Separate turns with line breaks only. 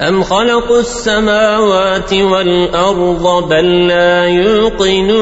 أم خلقوا السماوات والأرض بل لا يوقنون